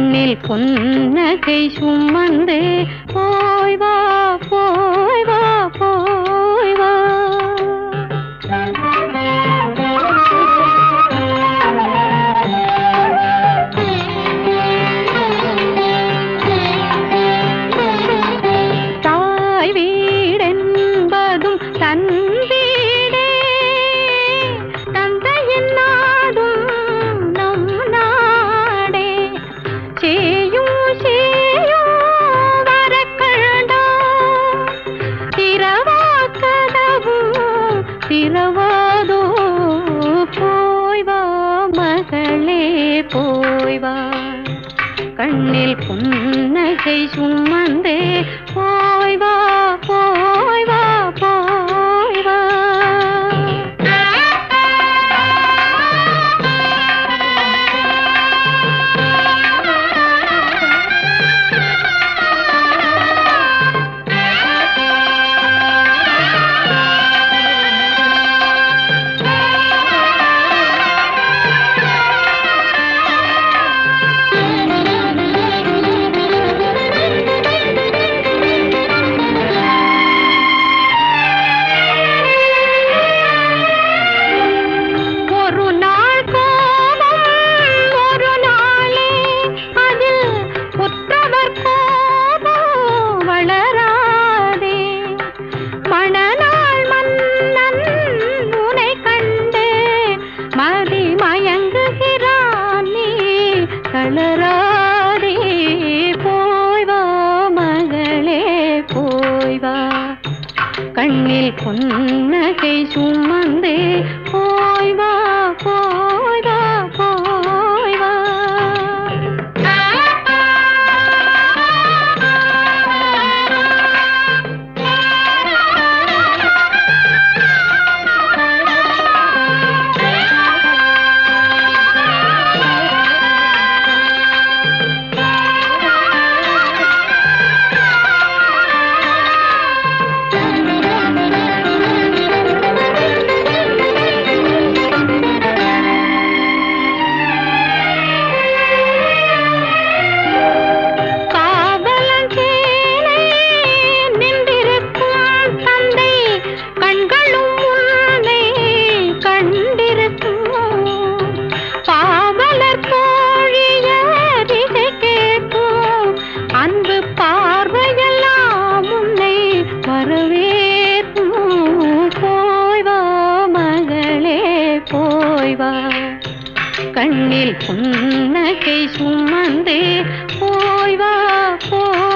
கண்ணில் புன்னகை சுமந்து போய் வா போய் வா போய் இரவாதோ போய் வா மகளே போய் வா. கண்ணில் புன்னகை சுமந்தே போய் பொன்னகை சுமந்தே போய் வா போய் போய் வா கண்ணில் புன்னகை சுமந்து போய் வா போய்